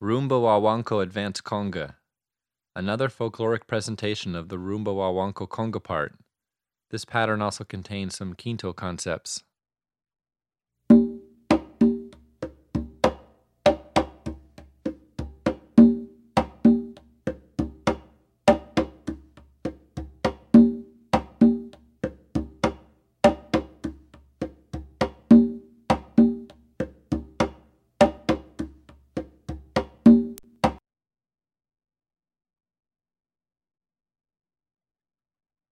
Rumba Guaguancó Advanced Conga. Another folkloric presentation of the Rumba Guaguancó Conga part. This pattern also contains some Quinto concepts.